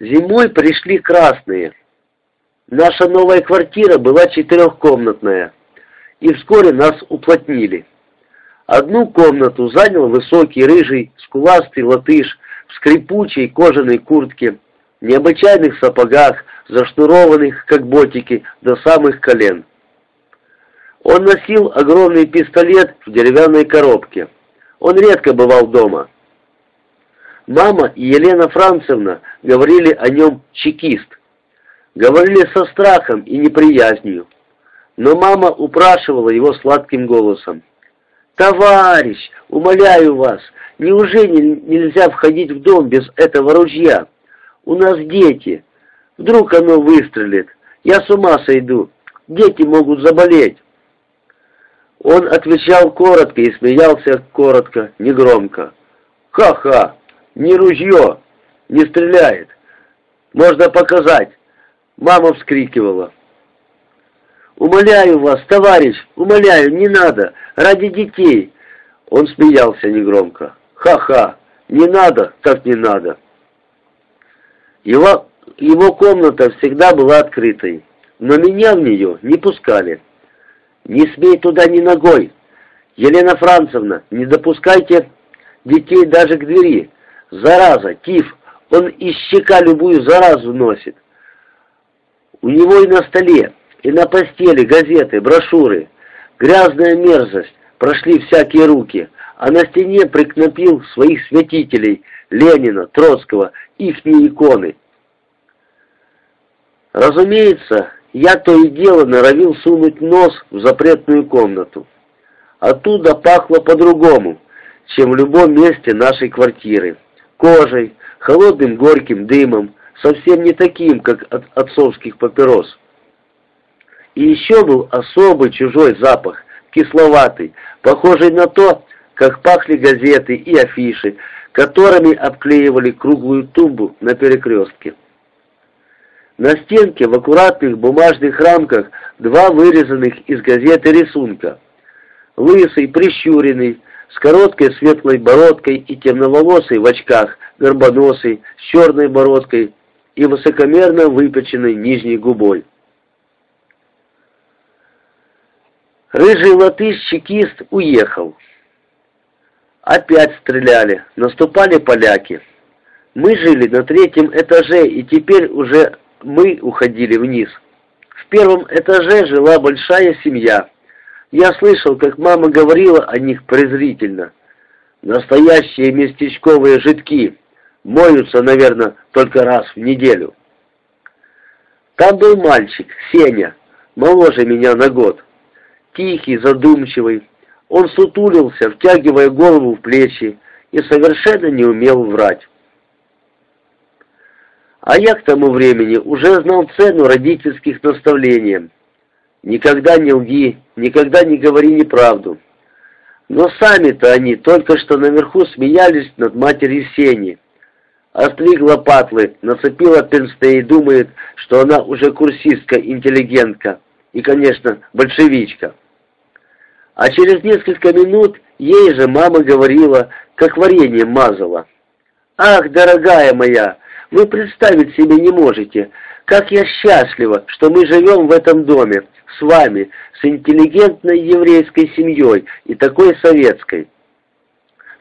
Зимой пришли красные. Наша новая квартира была четырехкомнатная, и вскоре нас уплотнили. Одну комнату занял высокий, рыжий, скуластый латыш в скрипучей кожаной куртке, необычайных сапогах, зашнурованных, как ботики, до самых колен. Он носил огромный пистолет в деревянной коробке. Он редко бывал дома. Мама и Елена Францевна говорили о нем «чекист». Говорили со страхом и неприязнью. Но мама упрашивала его сладким голосом. «Товарищ, умоляю вас, неужели нельзя входить в дом без этого ружья? У нас дети. Вдруг оно выстрелит. Я с ума сойду. Дети могут заболеть». Он отвечал коротко и смеялся коротко, негромко. «Ха-ха! Не ружье! Не стреляет! Можно показать!» Мама вскрикивала. «Умоляю вас, товарищ, умоляю, не надо, ради детей!» Он смеялся негромко. «Ха-ха! Не надо, как не надо!» Его, его комната всегда была открытой, но меня в нее не пускали. «Не смей туда ни ногой! Елена Францевна, не допускайте детей даже к двери! Зараза, тиф, он из щека любую заразу носит! У него и на столе, и на постели газеты, брошюры. Грязная мерзость, прошли всякие руки, а на стене прикнопил своих святителей, Ленина, Троцкого, ихние иконы. Разумеется, я то и дело норовил сунуть нос в запретную комнату. Оттуда пахло по-другому, чем в любом месте нашей квартиры. Кожей, холодным горьким дымом, совсем не таким, как от отцовских папирос. И еще был особый чужой запах, кисловатый, похожий на то, как пахли газеты и афиши, которыми обклеивали круглую тумбу на перекрестке. На стенке в аккуратных бумажных рамках два вырезанных из газеты рисунка. Лысый, прищуренный, с короткой светлой бородкой и темноволосый в очках, горбоносый, с черной бородкой и высокомерно выпеченной нижней губой. Рыжий латыш-чекист уехал. Опять стреляли, наступали поляки. Мы жили на третьем этаже, и теперь уже мы уходили вниз. В первом этаже жила большая семья. Я слышал, как мама говорила о них презрительно. Настоящие местечковые жидки. Моются, наверное, только раз в неделю. Там был мальчик, Сеня, моложе меня на год. Тихий, задумчивый. Он сутулился, втягивая голову в плечи, и совершенно не умел врать. А я к тому времени уже знал цену родительских наставлений. Никогда не лги, никогда не говори неправду. Но сами-то они только что наверху смеялись над матерью Сени. Остригла патлы, нацепила пенсне и думает, что она уже курсистка-интеллигентка и, конечно, большевичка. А через несколько минут ей же мама говорила, как варенье мазала. «Ах, дорогая моя, вы представить себе не можете, как я счастлива, что мы живем в этом доме, с вами, с интеллигентной еврейской семьей и такой советской.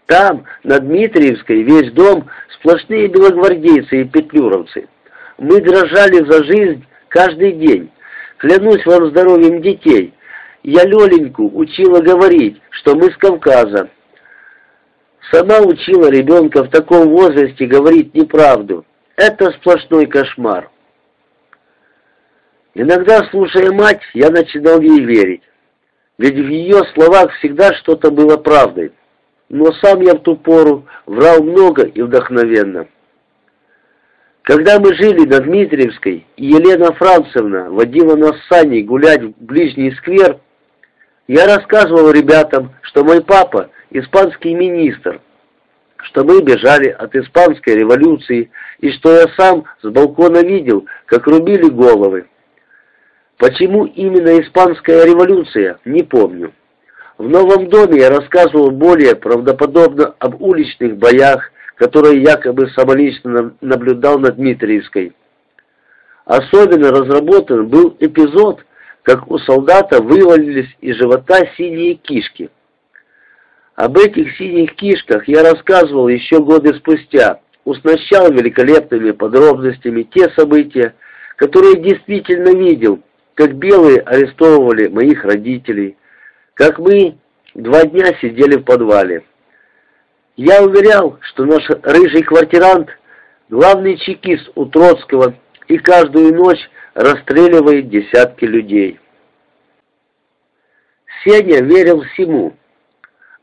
Там, на Дмитриевской, весь дом сплошные белогвардейцы и петлюровцы. Мы дрожали за жизнь каждый день. Клянусь вам здоровьем детей. Я Лёленьку учила говорить, что мы с Кавказа. Сама учила ребенка в таком возрасте говорить неправду. Это сплошной кошмар. Иногда, слушая мать, я начинал ей верить. Ведь в ее словах всегда что-то было правдой но сам я в ту пору врал много и вдохновенно. Когда мы жили на Дмитриевской, Елена Францевна водила нас с Саней гулять в ближний сквер, я рассказывал ребятам, что мой папа – испанский министр, что мы бежали от испанской революции, и что я сам с балкона видел, как рубили головы. Почему именно испанская революция, не помню. В новом доме я рассказывал более правдоподобно об уличных боях, которое якобы самолично наблюдал над Дмитриевской. Особенно разработан был эпизод, как у солдата вывалились из живота синие кишки. Об этих синих кишках я рассказывал еще годы спустя, уснащал великолепными подробностями те события, которые действительно видел, как белые арестовывали моих родителей, как мы два дня сидели в подвале. Я уверял, что наш рыжий квартирант — главный чекист у Троцкого и каждую ночь расстреливает десятки людей. Сеня верил всему,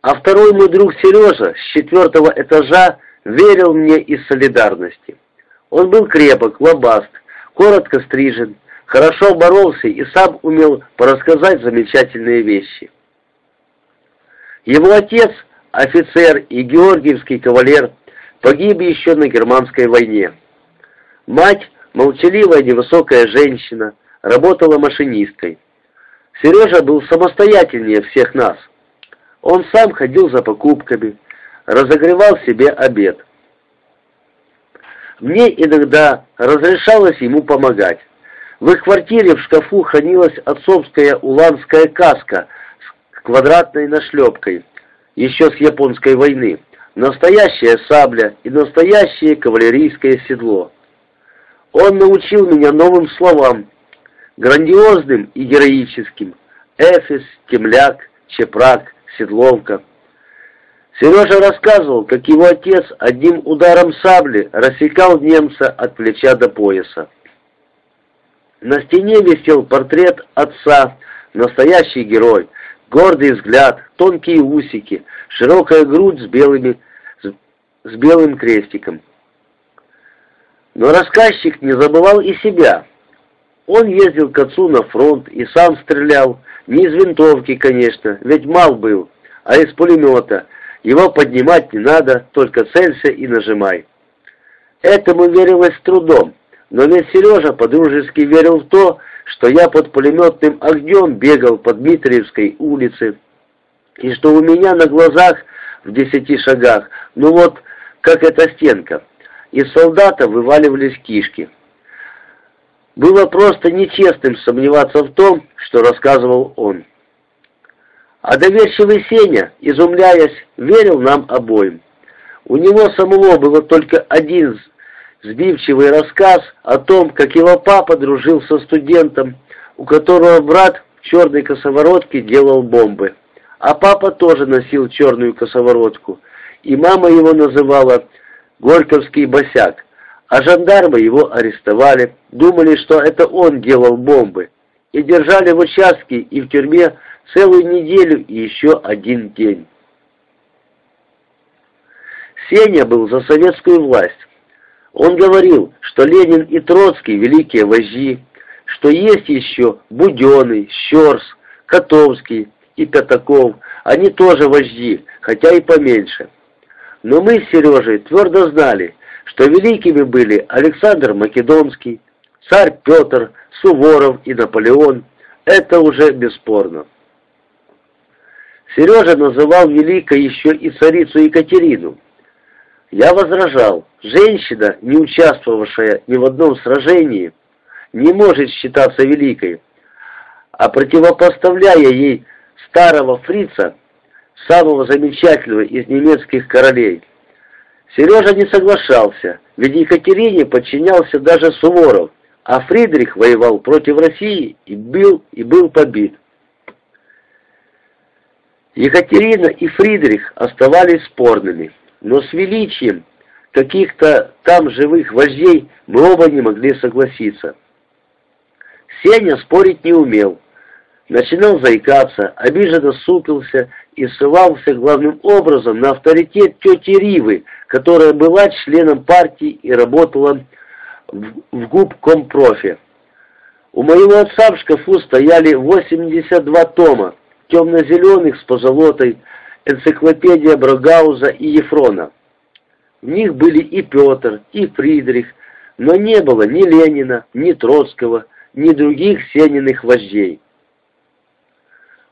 а второй мой друг Сережа с четвертого этажа верил мне из солидарности. Он был крепок, лобаст, коротко стрижен, хорошо боролся и сам умел порассказать замечательные вещи. Его отец, офицер и георгиевский кавалер, погиб еще на германской войне. Мать, молчаливая невысокая женщина, работала машинисткой. Сережа был самостоятельнее всех нас. Он сам ходил за покупками, разогревал себе обед. Мне иногда разрешалось ему помогать. В их квартире в шкафу хранилась отцовская уланская каска с квадратной нашлепкой, еще с японской войны, настоящая сабля и настоящее кавалерийское седло. Он научил меня новым словам, грандиозным и героическим. Эфис, темляк, чепрак, седловка. Сережа рассказывал, как его отец одним ударом сабли рассекал немца от плеча до пояса. На стене висел портрет отца, настоящий герой, гордый взгляд, тонкие усики, широкая грудь с, белыми, с, с белым крестиком. Но рассказчик не забывал и себя. Он ездил к отцу на фронт и сам стрелял, не из винтовки, конечно, ведь мал был, а из пулемета. Его поднимать не надо, только целься и нажимай. Этому верилось с трудом, но ведь Сережа подружески верил в то, что я под пулеметным огнем бегал по Дмитриевской улице, и что у меня на глазах в десяти шагах, ну вот, как эта стенка, из солдата вываливались кишки. Было просто нечестным сомневаться в том, что рассказывал он. А доверчивый Сеня, изумляясь, верил нам обоим. У него самого было только один сбивчивый рассказ о том, как его папа дружил со студентом, у которого брат в черной косоворотке делал бомбы. А папа тоже носил черную косоворотку, и мама его называла «Горьковский босяк», а жандармы его арестовали, думали, что это он делал бомбы, и держали в участке и в тюрьме целую неделю и еще один день. Сеня был за советскую власть. Он говорил, что Ленин и Троцкий – великие вожди, что есть еще Буденный, Щерс, Котовский и Пятаков, они тоже вожди, хотя и поменьше. Но мы с Сережей твердо знали, что великими были Александр Македонский, царь Петр, Суворов и Наполеон. Это уже бесспорно. Сережа называл великой еще и царицу Екатерину. Я возражал, женщина, не участвовавшая ни в одном сражении, не может считаться великой, а противопоставляя ей старого фрица, самого замечательного из немецких королей. Сережа не соглашался, ведь Екатерине подчинялся даже Суворов, а Фридрих воевал против России и был, и был побит. Екатерина и Фридрих оставались спорными, но с величием каких-то там живых вождей мы оба не могли согласиться. Сеня спорить не умел, начинал заикаться, обиженно супился и ссылался главным образом на авторитет тети Ривы, которая была членом партии и работала в, в губкомпрофе. У моего отца в шкафу стояли 82 тома, темно-зеленых с позолотой, энциклопедия Брогауза и Ефрона. В них были и Петр, и Фридрих, но не было ни Ленина, ни Троцкого, ни других Сениных вождей.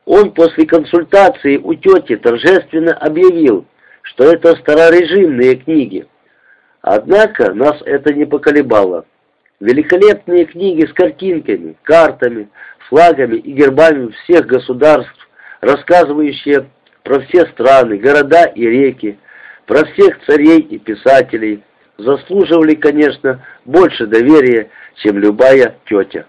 Он после консультации у тети торжественно объявил, что это старорежимные книги. Однако нас это не поколебало. Великолепные книги с картинками, картами, флагами и гербами всех государств, рассказывающие про все страны, города и реки, про всех царей и писателей, заслуживали, конечно, больше доверия, чем любая тетя.